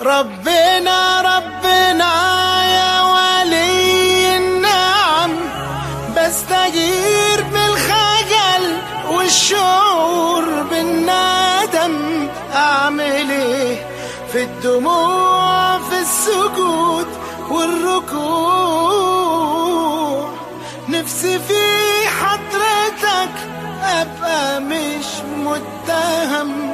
ربنا ربنا يا ولي النعم بستجير بالخجل والشعور بالندم. أعمل إيه في الدموع في السجود والركوع؟ نفسي في حضرتك أبقى مش متهم.